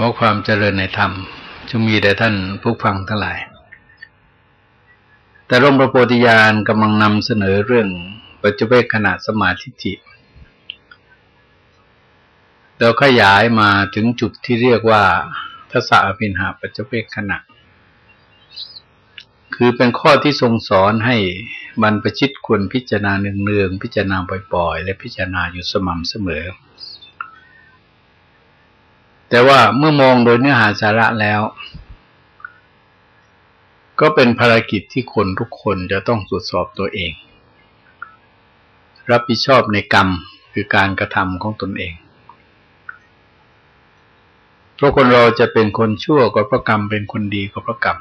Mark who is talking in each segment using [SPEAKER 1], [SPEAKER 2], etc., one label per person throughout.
[SPEAKER 1] ขอความเจริญในธรรมจงมีแด่ท่านผู้ฟังทั้งหลาย แต่ร่มพระโพธิญาณกำลังนำเสนอเรื่องปัจจุบันขณะสมาธิจิเราขยายมาถึงจุดที่เรียกว่าทัศอภินหาปัจจุบันขณะคือเป็นข้อที่ทรงสอนให้บรรพชิตควรพิจารณาเนืองๆพิจารณาบ่อยๆ และพิจารณาอยู่สม่ำเสมอ แต่ว่าเมื่อมองโดยเนื้อหาสาระแล้ว ก็เป็นภารกิจที่คนทุกคนจะต้องตรวจสอบตัวเอง รับผิดชอบในกรรมคือการกระทำของตนเองเพราะคนเราจะเป็นคนชั่วก็เพราะกรรมเป็นคนดีก็เพราะกรรม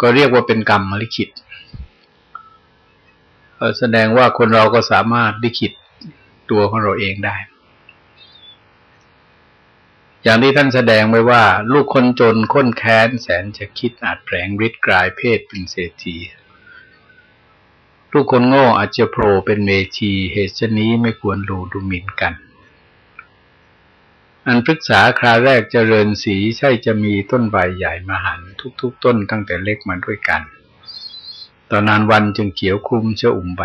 [SPEAKER 1] ก็เรียกว่าเป็นกรรมมลิขิตแสดงว่าคนเราก็สามารถลิขิตตัวของเราเองได้ อย่างที่ท่านแสดงไว้ว่า ลูกคนจนค้นแค้น แสนจะคิดอาจแผลงฤทธิ์กลายเพศเป็นเศรษฐีลูกคนโง่อาจจะโผล่เป็นเมชีเหตุชนี้ไม่ควรดูดูหมิ่นกัน อันปรึกษาคราแรกเจริญสีใช่จะมีต้นใบใหญ่มาหัน ทุก ๆ ต้นตั้งแต่เล็กมาด้วยกัน ตอนนานวันจึงเขียวคุ้มเชื่ออุ่มใบ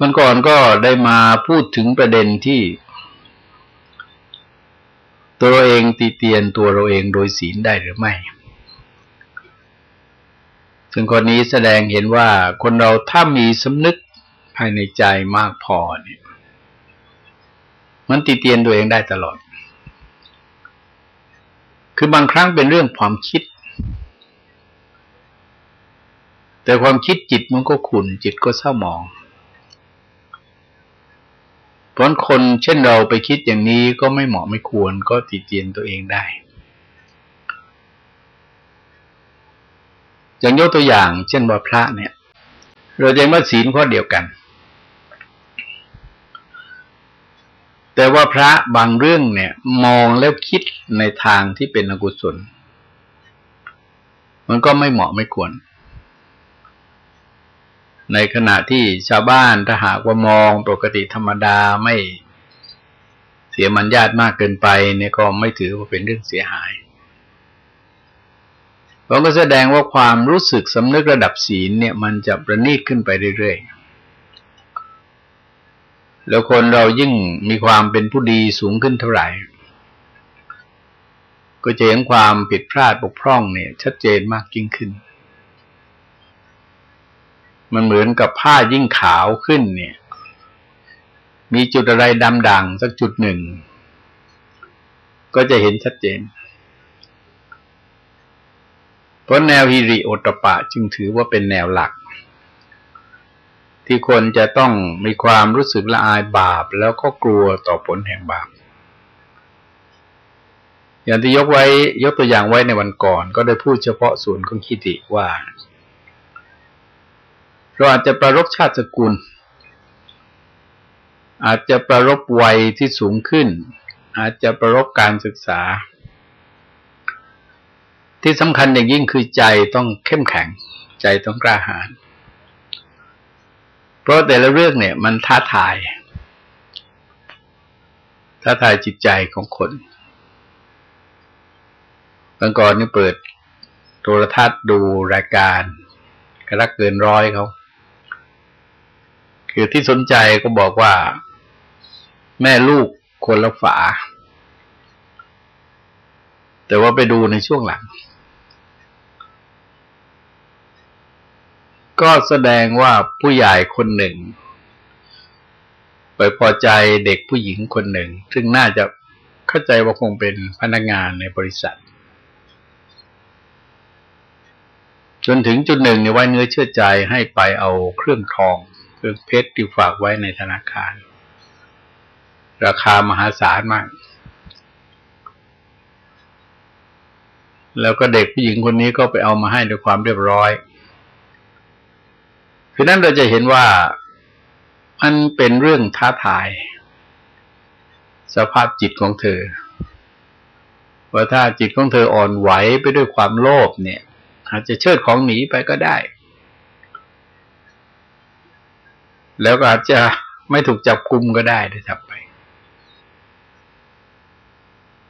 [SPEAKER 1] มันก่อนก็ได้มาพูดถึงประเด็นที่ ตัวเราเองตีเตียนตัวเราเองโดยศีลได้หรือไม่ ซึ่งคนนี้แสดงเห็นว่าคนเราถ้ามีสำนึกภายในใจมากพอเนี่ย มันตีเตียนตัวเองได้ตลอด คือบางครั้งเป็นเรื่องความคิด แต่ความคิดจิตมันก็ขุนจิตก็เศร้าหมอง เพราะคนเช่นเราไปคิดอย่างนี้ก็ไม่เหมาะไม่ควรก็ติเตียนตัวเองได้อย่างยกตัวอย่าง เช่นว่าพระเนี่ย เราจะว่าศีลข้อเดียวกัน แต่ว่าพระบางเรื่องเนี่ย มองแล้วคิดในทางที่เป็นอกุศล มันก็ไม่เหมาะไม่ควร ในขณะที่ชาวบ้านถ้าหากว่ามองปกติธรรมดาไม่เสียมันญาติมากเกินไปเนี่ยก็ไม่ถือว่าเป็นเรื่องเสียหายเราก็แสดงว่าความรู้สึกสำนึกระดับศีลเนี่ย มันจะประณีตขึ้นไปเรื่อยๆ แล้วคนเรายิ่งมีความเป็นผู้ดีสูงขึ้นเท่าไหร่ ก็จะเห็นความผิดพลาดบกพร่องเนี่ย ชัดเจนมากยิ่งขึ้น มันเหมือนกับผ้ายิ่งขาวขึ้นเนี่ย มีจุดอะไรดำด่างสักจุดหนึ่ง ก็จะเห็นชัดเจน เพราะแนวฮิริโอตปะจึงถือว่าเป็นแนวหลัก ที่คนจะต้องมีความรู้สึกละอายบาป แล้วก็กลัวต่อผลแห่งบาปอย่างที่ยกไว้ยกตัวอย่างไว้ในวันก่อน ก็ได้พูดเฉพาะส่วนของคิติว่า เราอาจจะประรบชาติสกุล อาจจะประรบวัยที่สูงขึ้น อาจจะประรบการศึกษา ที่สำคัญอย่างยิ่งคือใจต้องเข้มแข็ง ใจต้องกล้าหาญเพราะแต่ละเรื่องเนี่ยมันท้าทาย ท้าทายจิตใจของคนบางก่อนนี่เปิดโทรทัศน์ดูรายการกระรักเกินร้อยเขา คือที่สนใจก็บอกว่า แม่ลูกคนละฝา แต่ว่าไปดูในช่วงหลัง ก็แสดงว่าผู้ใหญ่คนหนึ่ง ไปพอใจเด็กผู้หญิงคนหนึ่ง ซึ่งน่าจะเข้าใจว่าคงเป็นพนักงานในบริษัท จนถึงจุดหนึ่งในไว้เนื้อเชื่อใจให้ไปเอาเครื่องทอง คือเพชรที่ฝากไว้ในธนาคาร ราคามหาศาลมาก แล้วก็เด็กผู้หญิงคนนี้ก็ไปเอามาให้ด้วยความเรียบร้อยคือนั้นเราจะเห็นว่ามันเป็นเรื่องท้าทาย สภาพจิตของเธอว่าถ้าจิตของเธออ่อนไหวไปด้วยความโลภเนี่ย อาจจะเชิดของหนีไปก็ได้ แล้วก็อาจจะไม่ถูกจับกุมก็ได้ได้ทับไป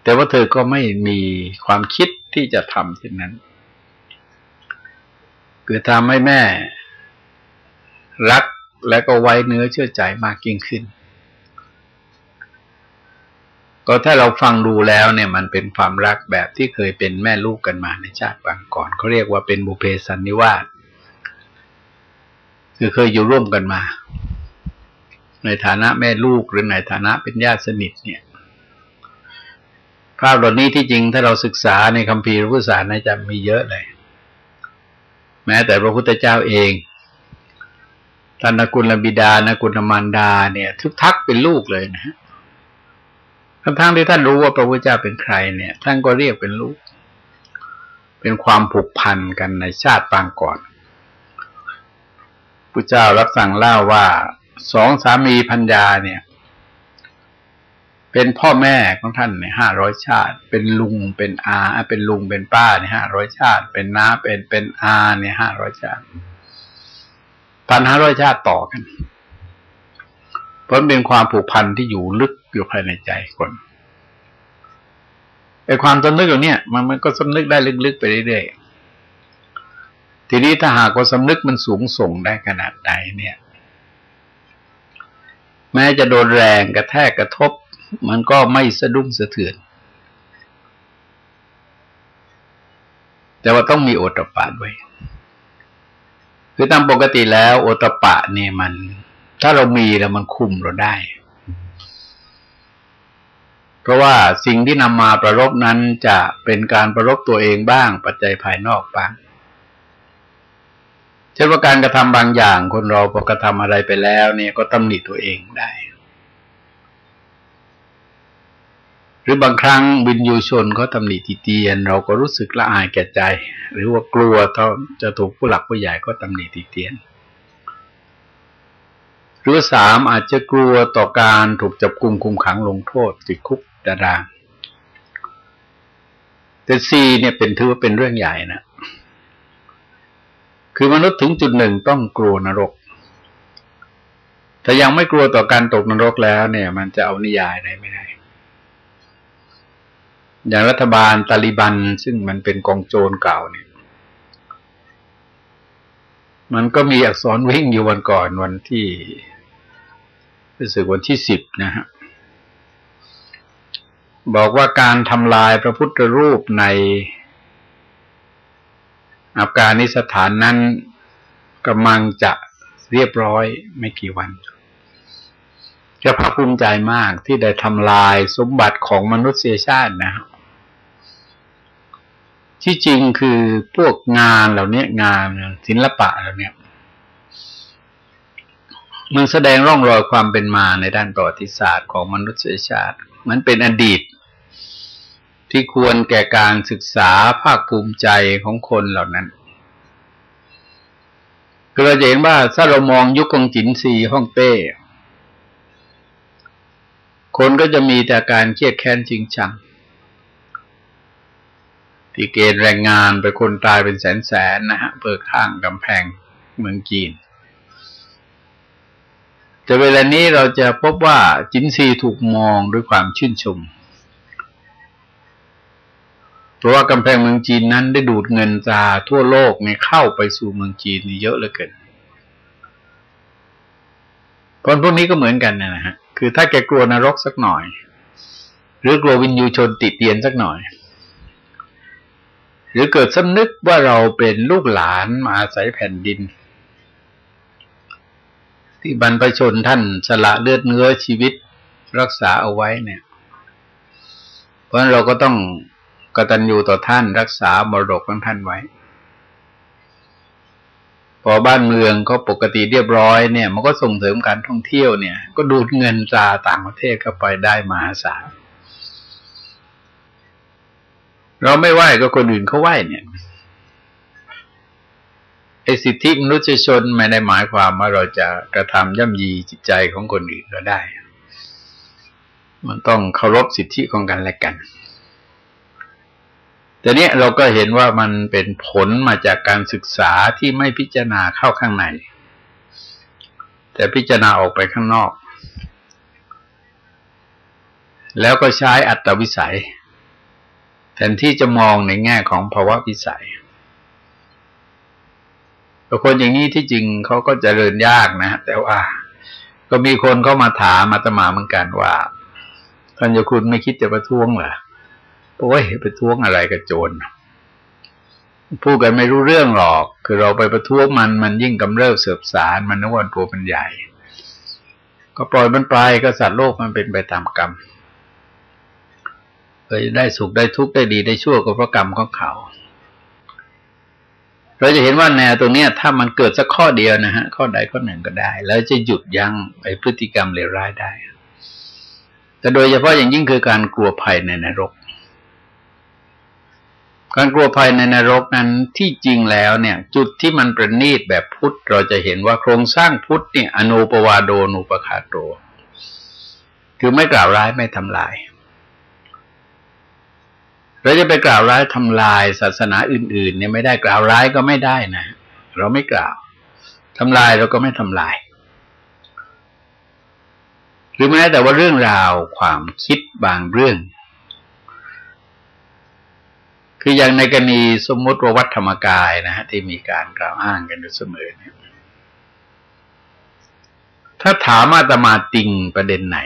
[SPEAKER 1] แต่ว่าเธอก็ไม่มีความคิดที่จะทำเช่นนั้น คือทำให้แม่ รักและก็ไว้เนื้อเชื่อใจมากยิ่งขึ้น ก็ถ้าเราฟังดูแล้วเนี่ยมันเป็นความรักแบบที่เคยเป็นแม่ลูกกันมาในชาติบางก่อนเขาเรียกว่าเป็นบุเพสันนิวาสคือเคยอยู่ร่วมกันมา ในฐานะแม่ลูกหรือในฐานะเป็นญาติสนิทเนี่ย ภาพเหล่านี้ที่จริงถ้าเราศึกษาในคัมภีร์พุทธศาสนาจะมีเยอะเลย แม้แต่พระพุทธเจ้าเองท่านนกุลบิดานกุลมารดาเนี่ย ทุกทักเป็นลูกเลยนะฮะทั้งที่ท่านรู้ว่าพระพุทธเจ้าเป็นใครเนี่ย ท่านก็เรียกเป็นลูก เป็นความผูกพันกันในชาติปางก่อนพระเจ้ารับสั่งเล่าว่า สองสามีพัญญาเนี่ย เป็นพ่อแม่ของท่านเนี่ยห้าร้อยชาติ เป็นลุงเป็นอาเป็นลุงเป็นป้าเนี่ยห้าร้อยชาติ เป็นน้าเป็นเป็นอาเนี่ยห้าร้อยชาติพันห้าร้อยชาติต่อกัน เพราะเป็นความผูกพันที่อยู่ลึกอยู่ภายในใจคนไอ้ความสำนึกอย่างเนี้ยมันมันก็สำนึกได้ลึกๆไปเรื่อยๆทีนี้ถ้าหากว่าสำนึกมันสูงส่งได้ขนาดใดเนี่ย แม้จะโดนแรงกระแทกกระทบ มันก็ไม่สะดุ้งสะเทือน แต่ว่าต้องมีโอตปาดไว้คือตามปกติแล้วโอตปะเนี่ยมัน ถ้าเรามีแล้วมันคุมเราได้ เพราะว่าสิ่งที่นำมาประรบนั้นจะเป็นการประรบตัวเองบ้าง ปัจจัยภายนอกบ้าง เช่นว่าการกระทำบางอย่าง คนเราพอกระทำอะไรไปแล้ว เนี่ยก็ตำหนิตัวเองได้ หรือบางครั้งวินยูชนเขาตำหนิติเตียน เราก็รู้สึกละอายแก่ใจ หรือว่ากลัวเขาจะถูกผู้หลักผู้ใหญ่ก็ตำหนิติเตียนหรือสามอาจจะกลัวต่อการถูกจับกุมคุมขังลงโทษติดคุกดารางแต่สี่เนี่ยเป็นถือว่าเป็นเรื่องใหญ่นะ คือมนุษย์ถึงจุดหนึ่งต้องกลัวนรก ถ้ายังไม่กลัวต่อการตกนรกแล้วเนี่ย มันจะเอานิยายได้ไม่ได้ อย่างรัฐบาลตาลิบันซึ่งมันเป็นกองโจรเก่าเนี่ย มันก็มีอักษรวิ่งอยู่วันก่อนวันที่รู้สึกวันที่สิบนะฮะบอกว่าการทำลายพระพุทธรูปใน อัฟกานิสถานนั้นกำลังจะเรียบร้อยไม่กี่วันจะภาคภูมิใจมากที่ได้ทำลายสมบัติของมนุษยชาตินะครับที่จริงคือพวกงานเหล่านี้งานศิลปะเหล่านี้มันแสดงร่องรอยความเป็นมาในด้านประวัติศาสตร์ของมนุษยชาติ มันเป็นอดีต ที่ควรแก่การศึกษาภาคภูมิใจของคนเหล่านั้นก็เราเห็นว่าถ้าเรามองยุคของจินซีฮ่องเต้ คนก็จะมีแต่การเครียดแค้นจริงจังที่เกณฑ์แรงงานไปคนตายเป็นแสนแสนนะฮะเพื่อข้างกำแพงเมืองจีน แต่เวลานี้เราจะพบว่าจินซีถูกมองด้วยความชื่นชมเราะว่ากำแพงเมืองจีนนั้นได้ดูดเงินจาทั่วโลกในเข้าไปสู่เมืองจีนนี่เยอะเหลือเกินคนพวกนี้ก็เหมือนกันนะฮะ คือถ้าแกกลัวนรกสักหน่อย หรือกลัววินยูชนติดเตียนสักหน่อย หรือเกิดสำนึกว่าเราเป็นลูกหลานมาอาศัยแผ่นดิน ที่บรรพชนท่านสละเลือดเนื้อชีวิตรักษาเอาไว้เนี่ย เพราะฉะนั้นเราก็ต้อง กตัญญูต่อท่านรักษามรดกของท่านไว้ พอบ้านเมืองเขาปกติเรียบร้อยเนี่ย มันก็ส่งเสริมการท่องเที่ยวเนี่ย ก็ดูดเงินจาต่างประเทศเข้าไปได้มหาศาลเราไม่ไหวก็คนอื่นเขาไหว้เนี่ยไอ้สิทธิมนุษยชนไม่ได้หมายความว่าเราจะกระทำย่ำยีจิตใจของคนอื่นก็ได้ มันต้องเคารพสิทธิของกันและกัน แต่เนี้ยเราก็เห็นว่ามันเป็นผลมาจากการศึกษาที่ไม่พิจารณาเข้าข้างใน แต่พิจารณาออกไปข้างนอก แล้วก็ใช้อัตวิสัย แทนที่จะมองในแง่ของภาวะวิสัยคนอย่างนี้ที่จริงเขาก็จเจริญยากนะ แต่ว่า ก็มีคนเข้ามาถามมาตมาเหมือนกันว่าท่านโยคุณไม่คิดจะประท้วงเหรอ เพราะว่าเหตุปท้วงอะไรกับโจรพูดกันไม่รู้เรื่องหรอก คือเราไปประท้วงมันมันยิ่งกำเริบเสือบสารมันนึกว่าตัวมันใหญ่ ก็ปล่อยมันไปก็สัตว์โลกมันเป็นไปตามกรรมเคยได้สุขได้ทุกข์ได้ดีได้ชั่วก็เพราะกรรมของเขา เราจะเห็นว่าแนวตรงนี้ถ้ามันเกิดสักข้อเดียวนะฮะ ข้อใดข้อหนึ่งก็ได้ แล้วจะหยุดยั้งไอ้พฤติกรรมเลวร้ายได้ แต่โดยเฉพาะอย่างยิ่งคือการกลัวภัยในนรก การกลัวภัยในนรกนั้นที่จริงแล้วเนี่ย จุดที่มันประณีตแบบพุทธ เราจะเห็นว่าโครงสร้างพุทธเนี่ยอนุปวาโดนุปคาโตคือไม่กล่าวร้ายไม่ทำลายเราจะไปกล่าวร้ายทำลายศาสนาอื่น ๆ เนี่ยไม่ได้กล่าวร้ายก็ไม่ได้นะเราไม่กล่าวทำลายเราก็ไม่ทำลาย หรือแม้แต่ว่าเรื่องราวความคิดบางเรื่อง คืออย่างในกรณีสมมติว่าวัดธรรมกายนะฮะที่มีการกล่าวอ้างกันอยู่เสมอเนี่ยถ้าถามอาตมาติงประเด็นไหน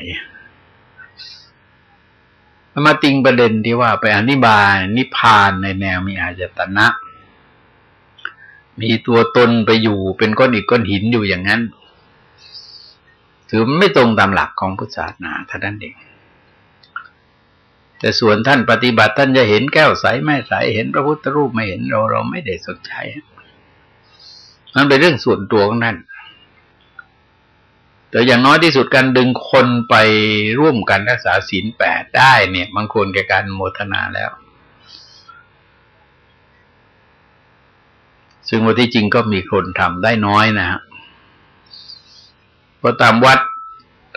[SPEAKER 1] อามาติงประเด็นที่ว่าไปอธิบายนิพพานในแนวมีอาจตนะ มีตัวตนไปอยู่เป็นก้อนอิฐก้อนหินอยู่อย่างนั้นถือไม่ตรงตามหลักของพุทธศาสนาท่านนั้นเอง แต่ส่วนท่านปฏิบัติท่านจะเห็นแก้วใสไม่ใสเห็นพระพุทธรูปไม่เห็นเราเราไม่ได้สนใจมันเป็นเรื่องส่วนตัวของท่านแต่อย่างน้อยที่สุดการดึงคนไปร่วมกันรักษาศีลแปดได้เนี่ยบางคนแก่การโมทนาแล้ว ซึ่งว่าที่จริงก็มีคนทำได้น้อยนะฮะเพราะตามวัด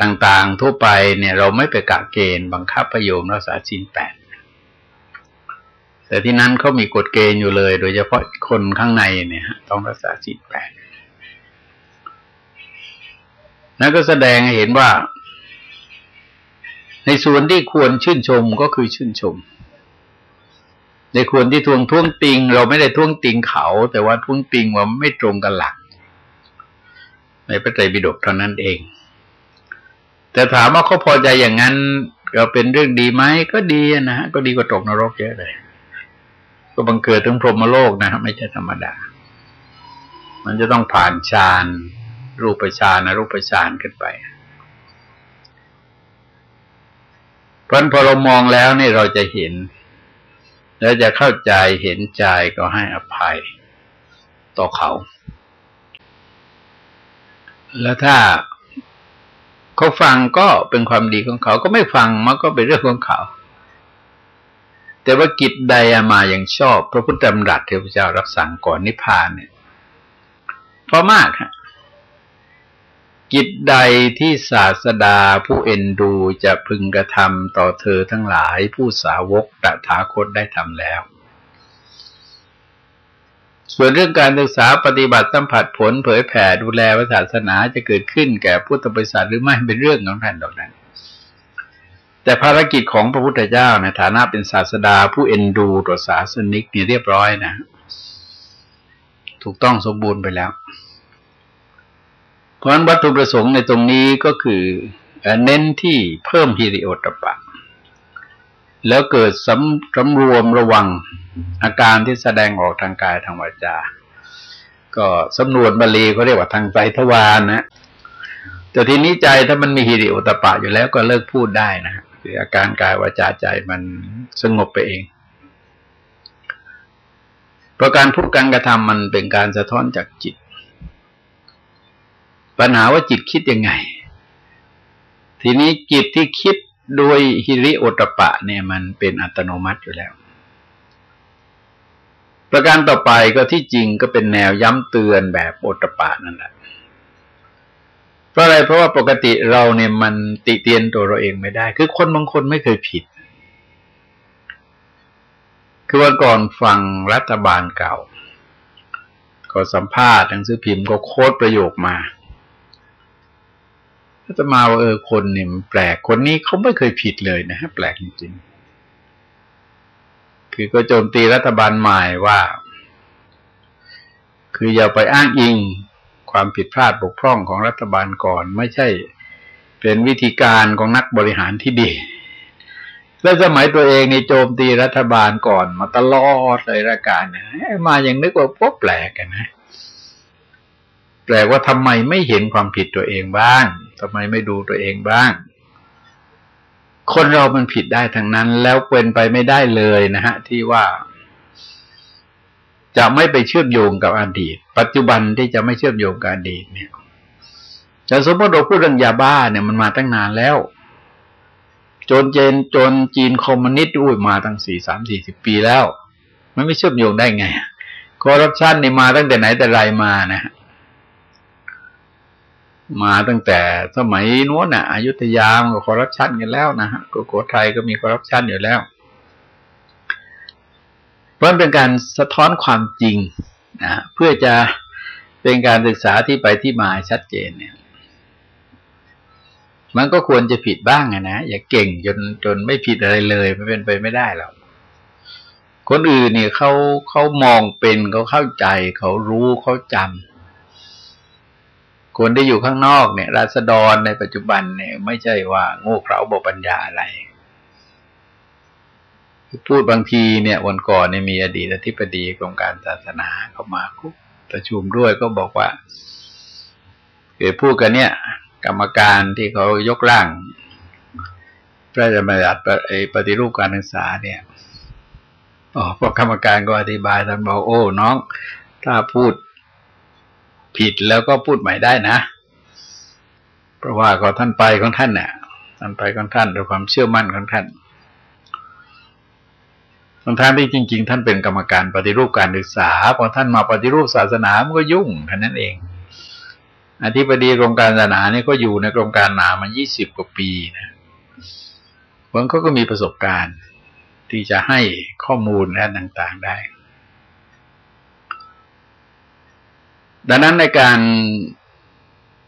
[SPEAKER 1] ต่างๆ ทั่วไปเนี่ยเราไม่ไปกะเกณฑ์บังคับประโยมรักษาศีลแปดแต่ที่นั้นเขามีกฎเกณฑ์อยู่เลย โดยเฉพาะคนข้างในเนี่ยต้องรักษาศีลแปดนั่นก็แสดงให้เห็นว่า ในส่วนที่ควรชื่นชมก็คือชื่นชม ในควรที่ทวงท่วงติง เราไม่ได้ท่วงติงเขา แต่ว่าท่วงติงว่าไม่ตรงกันหลัก ในพระไตรปิฎกเท่านั้นเอง แต่ถามว่าเขาพอใจอย่างนั้นก็เป็นเรื่องดีไหมก็ดีนะฮะก็ดีกว่าตกนรกเยอะเลย ก็บังเกิดถึงพรหมโลกนะฮะไม่ใช่ธรรมดา มันจะต้องผ่านฌานรูปฌานรูปฌานขึ้นไปเพราะพอเรามองแล้วนี่เราจะเห็น แล้วจะเข้าใจเห็นใจก็ให้อภัยต่อเขา แล้วถ้า เขาฟังก็เป็นความดีของเขาก็ไม่ฟังมันก็เป็นเรื่องของเขา แต่ว่ากิจใดมาอย่างชอบ พระพุทธธรรมรัตเทพเจ้ารับสั่งก่อนนิพพานเนี่ยเพราะมากฮะกิจใดที่ศาสดาผู้เอ็นดูจะพึงกระทำต่อเธอทั้งหลายผู้สาวกตถาคตได้ทำแล้ว ส่วนเรื่องการศึกษาปฏิบัติสัมผัสผลเผยแผ่ดูแลศาสนาจะเกิดขึ้นแก่พุทธบริษัทหรือไม่เป็นเรื่องของท่านดอกนั้น แต่ภารกิจของพระพุทธเจ้าในฐานะเป็นศาสดาผู้เอ็นดูต่อศาสนิกนี่ยเรียบร้อยนะ ถูกต้องสมบูรณ์ไปแล้ว เพราะฉะนั้นวัตถุประสงค์ในตรงนี้ก็คือเน้นที่เพิ่มฮิริโอตปะ แล้วเกิดสำสำรวมระวังอาการที่แสดงออกทางกายทางวาจา ก็สำนวนบาลีเขาเรียกว่าทางใจทวารนะแต่ทีนี้ใจถ้ามันมีฮิริโอตปะอยู่แล้วก็เลิกพูดได้นะคืออาการกายวาจาใจมันสงบไปเอง เพราะการพูดการกระทำมันเป็นการสะท้อนจากจิต ปัญหาว่าจิตคิดยังไง ทีนี้จิตที่คิด โดยฮิริโอตปะเนี่ยมันเป็นอัตโนมัติอยู่แล้ว ประการต่อไปก็ที่จริงก็เป็นแนวย้ำเตือนแบบโอตปานั่นแหละเพราะอะไรเพราะว่าปกติเราเนี่ยมันติเตียนตัวเราเองไม่ได้ คือคนบางคนไม่เคยผิด คือวันก่อนฟังรัฐบาลเก่า ก็สัมภาษณ์หนังสือพิมพ์ก็โค้ดประโยคมา ก็จะมาว่าเออคนเนี่ยมันแปลกคนนี้เขาไม่เคยผิดเลยนะฮะแปลกจริงๆคือก็โจมตีรัฐบาลใหม่ว่า คืออย่าไปอ้างอิงความผิดพลาดบกพร่องของรัฐบาลก่อน ไม่ใช่เป็นวิธีการของนักบริหารที่ดี แล้วสมัยตัวเองในโจมตีรัฐบาลก่อนมาตลอดเลยราการเนี่ยมาอย่างนึกว่าพบแปลกกันนะแปลว่าทำไมไม่เห็นความผิดตัวเองบ้าง ทำไมไม่ดูตัวเองบ้าง คนเรามันผิดได้ทั้งนั้น แล้วเป็นไปไม่ได้เลยนะฮะ ที่ว่า จะไม่ไปเชื่อมโยงกับอดีต ปัจจุบันที่จะไม่เชื่อมโยงกับอดีตเนี่ยแต่สมมติเราพูดเรื่องยาบ้าเนี่ยมันมาตั้งนานแล้วจนเจนจนจีนคอมมิวนิสต์อุ้ยมาตั้งสี่สามสี่สิบปีแล้ว มันไม่เชื่อมโยงได้ไงคอร์รัปชันนี่มาตั้งแต่ไหนแต่ไรมานะ มาตั้งแต่สมัยนู้นน่ะอยุธยาก็คอร์รัปชันกันแล้วนะฮะสุโขทัยก็มีคอร์รัปชันอยู่แล้ว เพราะเป็นการสะท้อนความจริงนะเพื่อจะเป็นการศึกษาที่ไปที่มาชัดเจนเนี่ย มันก็ควรจะผิดบ้างนะอย่าเก่งจนจนไม่ผิดอะไรเลยไม่เป็นไปไม่ได้หรอกคนอื่นเนี่ยเขาเขามองเป็นเขาเข้าใจ เขารู้เขาจำ คนที่อยู่ข้างนอกเนี่ย ราษฎรในปัจจุบันเนี่ย ไม่ใช่ว่าโง่เขลาบปัญญาอะไร พูดบางทีเนี่ย วันก่อนเนี่ยมีอดีตอธิบดีกรมการศาสนาเข้ามาคุประชุมด้วยก็บอกว่าเกิดพูดกันเนี่ย กรรมการที่เขายกร่าง พระราชบัญญัติปฏิรูปการศึกษาเนี่ยอ๋อพวกกรรมการก็อธิบายท่านบอกโอ้น้อง ถ้าพูด ผิดแล้วก็พูดใหม่ได้นะ เพราะว่าก็ท่านไปของท่านเนี่ยท่านไปของท่านด้วยความเชื่อมั่นของท่านบางท่านที่จริง ๆ ท่านเป็นกรรมการปฏิรูปการศึกษาพอท่านมาปฏิรูปศาสนามันก็ยุ่งแค่นั้นเองอธิบดีกรมการศาสนาเนี่ยก็อยู่ในกรมการหนามายี่สิบกว่าปีนะบางเขาก็มีประสบการณ์ที่จะให้ข้อมูลและต่าง ๆ ได้ ดังนั้นในการ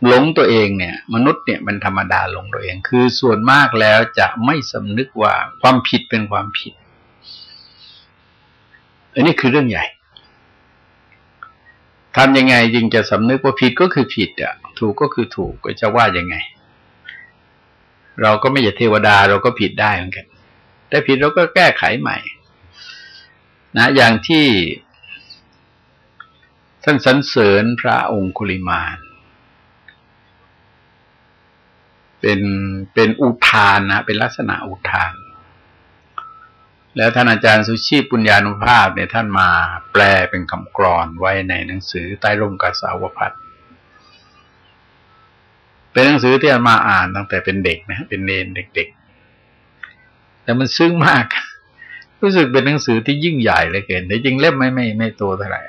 [SPEAKER 1] หลงตัวเองเนี่ย มนุษย์เนี่ยมันธรรมดาหลงตัวเอง คือส่วนมากแล้วจะไม่สำนึกว่าความผิดเป็นความผิด อันนี้คือเรื่องใหญ่ทำยังไงจึงจะสำนึกว่าผิดก็คือผิดอะ ถูกก็คือถูกก็จะว่ายังไง เราก็ไม่ใช่เทวดาเราก็ผิดได้เหมือนกัน แต่ผิดเราก็แก้ไขใหม่ นะ อย่างที่ ท่านสรรเสริญพระองคุลิมานเป็นเป็นอุทานนะเป็นลักษณะอุทาน แล้วท่านอาจารย์สุชีพปุญญานุภาพเนี่ยท่านมาแปลเป็นคำกรอนไว้ในหนังสือใต้ร่มกาสาวพัดเป็นหนังสือที่อามาอ่านตั้งแต่เป็นเด็กนะเป็นเนนเด็กๆ แต่มันซึ้งมาก รู้สึกเป็นหนังสือที่ยิ่งใหญ่เลยเกินแต่จริงเล่มไม่ไม่ไม่โตเท่าไหร่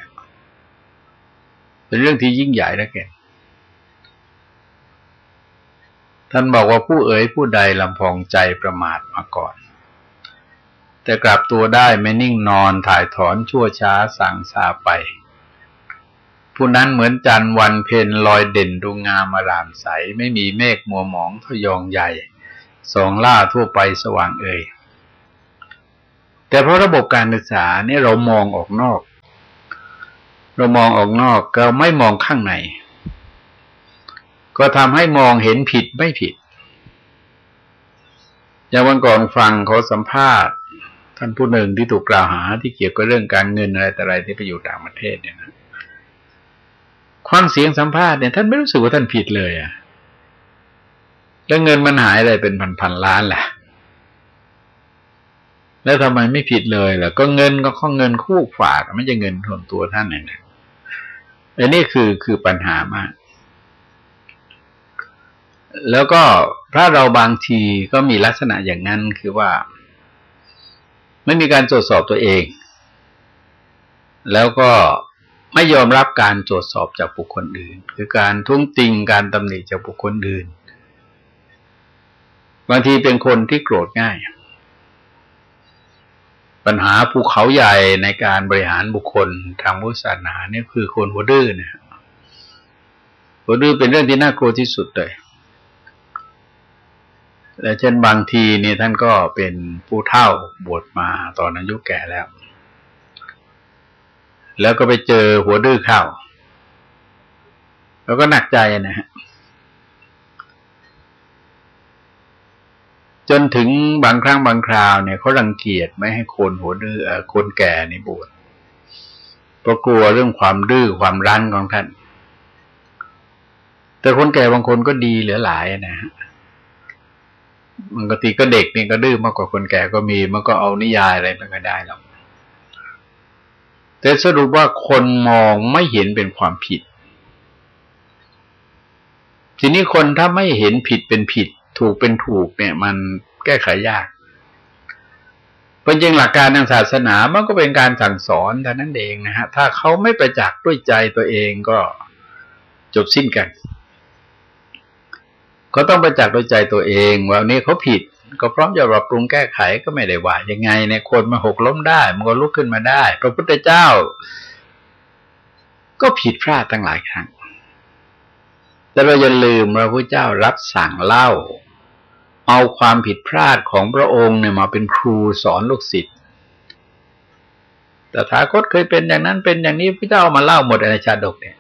[SPEAKER 1] เป็นเรื่องที่ยิ่งใหญ่แล้วแกท่านบอกว่าผู้เอ๋ยผู้ใดลำพองใจประมาทมาก่อน แต่กลับตัวได้ไม่นิ่งนอนถ่ายถอนชั่วช้าสั่งซาไป ผู้นั้นเหมือนจันทร์วันเพ็ญลอยเด่นดูงามอารามใส ไม่มีเมฆมัวหมองทยองใหญ่สองล่าทั่วไปสว่างเอ่ยแต่เพราะระบบการศึกษาเนี่ยเรามองออกนอก เรามองออกนอกเราไม่มองข้างใน ก็ทำให้มองเห็นผิดไม่ผิดอย่างวันก่อนฟังเขาสัมภาษณ์ ท่านผู้หนึ่งที่ถูกกล่าวหาที่เกี่ยวกับเรื่องการเงินอะไรแต่อะไรที่ไปอยู่ต่างประเทศเนี่ยนะความเสียงสัมภาษณ์เนี่ยท่านไม่รู้สึกว่าท่านผิดเลยอะแล้วเงินมันหายอะไรเป็นพันๆล้านแหละแล้วทำไมไม่ผิดเลยล่ะก็เงินก็ข้องเงินคู่ฝากไม่ใช่เงินส่วนตัวท่านเนี่ย อันนี้คือคือปัญหามาก แล้วก็ถ้าเราบางทีก็มีลักษณะอย่างนั้นคือว่า ไม่มีการตรวจสอบตัวเอง แล้วก็ไม่ยอมรับการตรวจสอบจากบุคคลอื่น คือการทุ่งติงการตำหนิจากบุคคลอื่น บางทีเป็นคนที่โกรธง่าย ปัญหาภูเขาใหญ่ในการบริหารบุคคลทางพุทธศาสนาเนี่ยคือคนหัวดื้อเนี่ยหัวดื้อเป็นเรื่องที่น่ากลัวที่สุดเลยและเช่นบางทีนี่ท่านก็เป็นผู้เฒ่าบวชมาตอนอายุแก่แล้ว แล้วก็ไปเจอหัวดื้อเข้า แล้วก็หนักใจนะฮะ จนถึงบางครั้งบางคราวเนี่ยเขารังเกียจไม่ให้คนหัวดื้อคนแก่ในบวชเพราะกลัวเรื่องความดื้อความรั้นของท่าน แต่คนแก่บางคนก็ดีเหลือหลายนะฮะมันก็ตีก็เด็กนี่ก็ดื้อมากกว่าคนแก่ก็มี มันก็เอานิยายอะไรมันก็ได้หรอกแต่สรุปว่าคนมองไม่เห็นเป็นความผิด ทีนี้คนถ้าไม่เห็นผิดเป็นผิด ถูกเป็นถูกเนี่ย มันแก้ไขยากเป็นจริงหลักการทางศาสนามันก็เป็นการสั่งสอนแต่นั้นเองนะฮะ ถ้าเขาไม่ประจักษ์ด้วยใจตัวเองก็จบสิ้นกันเขาต้องประจักษ์ด้วยใจตัวเองว่านี้เขาผิด ก็พร้อมจะปรับปรุงแก้ไขก็ไม่ได้ว่ายังไงในคนมาหกล้มได้ มันก็ลุกขึ้นมาได้ พระพุทธเจ้า ก็ผิดพลาดตั้งหลายครั้งแต่เราอย่าลืมพระพุทธเจ้ารับสั่งเล่า เอาความผิดพลาดของพระองค์เนี่ยมาเป็นครูสอนลูกศิษย์แต่ถาคตเคยเป็นอย่างนั้นเป็นอย่างนี้พระเจ้ามาเล่าหมดในชาดกเนี่ย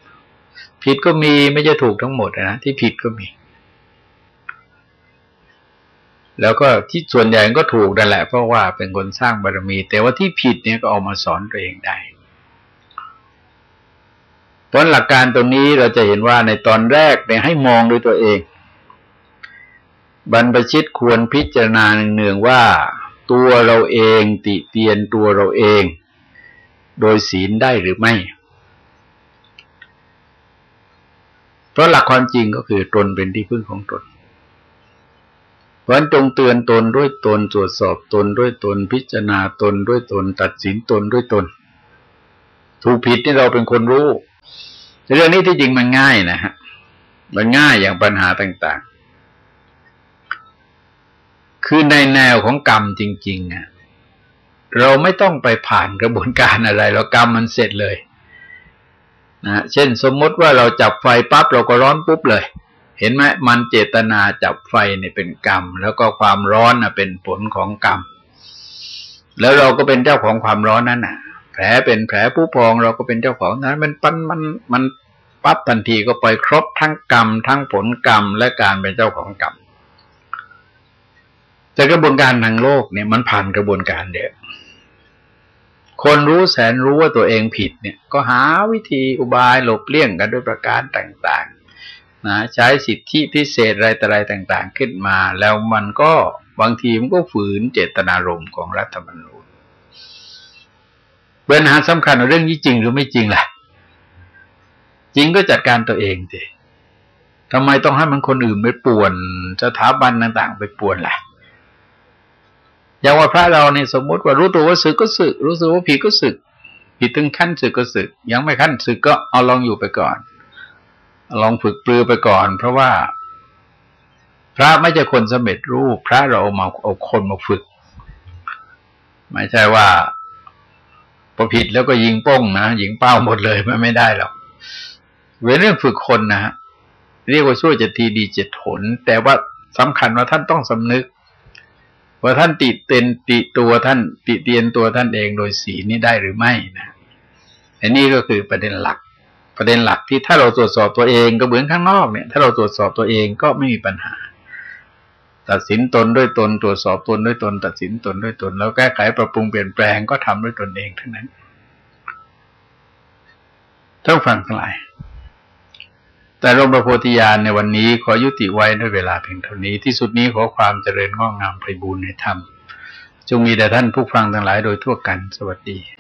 [SPEAKER 1] ผิดก็มีไม่จะถูกทั้งหมดนะที่ผิดก็มี แล้วก็ที่ส่วนใหญ่ก็ถูกนั่นแหละ เพราะว่าเป็นคนสร้างบารมี แต่ว่าที่ผิดเนี่ยก็เอามาสอนตัวเองได้เพราะหลักการตรงนี้เราจะเห็นว่าในตอนแรกเนี่ยให้มองด้วยตัวเอง บรรพชิตควรพิจารณาเนืองว่า ตัวเราเองติเตียนตัวเราเอง โดยศีลได้หรือไม่ เพราะหลักความจริงก็คือตนเป็นที่พึ่งของตนเพราะจงเตือนตนด้วยตนตรวจสอบตนด้วยตนพิจารณาตนด้วยตน ตัดสินตนด้วยตน ถูกผิดที่เราเป็นคนรู้เรื่องนี้ที่จริงมันง่ายนะฮะมันง่ายอย่างปัญหาต่างๆ คือในแนวของกรรมจริงๆอะเราไม่ต้องไปผ่านกระบวนการอะไรเรากรรมมันเสร็จเลยนะเช่นสมมติว่าเราจับไฟปั๊บเราก็ร้อนปุ๊บเลย เห็นไหมมันเจตนาจับไฟเนี่ยเป็นกรรม แล้วก็ความร้อนนะเป็นผลของกรรม แล้วเราก็เป็นเจ้าของความร้อนนั้นน่ะ แผลเป็นแผลผู้พองเราก็เป็นเจ้าของนั้นมันปันมันมันปั๊บทันทีก็ไปครบทั้งกรรม ทั้งผลกรรมและการเป็นเจ้าของกรรม แต่กระบวนการทางโลกเนี่ยมันผ่านกระบวนการเดียวคนรู้แสนรู้ว่าตัวเองผิดเนี่ย ก็หาวิธีอุบายหลบเลี่ยงกันด้วยประการต่างๆนะใช้สิทธิพิเศษอะไรต่อะไรต่างๆ ขึ้นมา แล้วมันก็บางทีมันก็ฝืนเจตนารมณ์ของรัฐธรรมนูญปัญหาสำคัญเรื่องนี้จริงหรือไม่จริงล่ะ จริงก็จัดการตัวเองสิทำไมต้องให้มันคนอื่นไปป่วนสถาบันต่าง ๆ ไปป่วนล่ะ อย่างว่าพระเราเนี่ยสมมติว่ารู้ตัวว่าสึกก็สึก รู้สึกว่าผิดก็สึก ผิดถึงขั้นสึกก็สึก ยังไม่ขั้นสึกก็เอาลองอยู่ไปก่อน ลองฝึกปลือไปก่อน เพราะว่า พระไม่ใช่คนสำเร็จรูป พระเราเอามาเอาคนมาฝึก ไม่ใช่ว่าพอผิดแล้วก็ยิงป้งนะยิงเป้าหมดเลยมันไม่ได้หรอกเว้นเรื่องฝึกคนนะฮะเรียกว่าช่วยจะทีดีเจ็ดผลแต่ว่าสำคัญว่าท่านต้องสำนึก ว่าท่านติเตียนติตัวท่าน ติเตียนตัวท่านเองโดยสีนี้ได้หรือไม่นะอันนี้ก็คือประเด็นหลัก ประเด็นหลักที่ถ้าเราตรวจสอบตัวเองก็เหมือนข้างนอกเนี่ย ถ้าเราตรวจสอบตัวเองก็ไม่มีปัญหา ตัดสินตนด้วยตน ตรวจสอบตนด้วยตน ตัดสินตนด้วยตน แล้วแก้ไขปรับปรุงเปลี่ยนแปลงก็ทำด้วยตนเองทั้งนั้นท่านฟังทั้งหลาย แต่รมประโพธิญาณในวันนี้ขอยุติไว้ด้วยเวลาเพียงเท่านี้ ที่สุดนี้ขอความเจริญงอกงามไพบูรณ์ในธรรมจงมีแด่ท่านผู้ฟังทั้งหลายโดยทั่วกัน สวัสดี